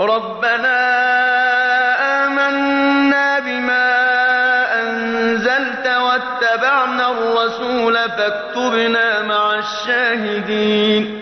ربنا آمنا بما أنزلت واتبعنا الرسول فاكتبنا مع الشاهدين.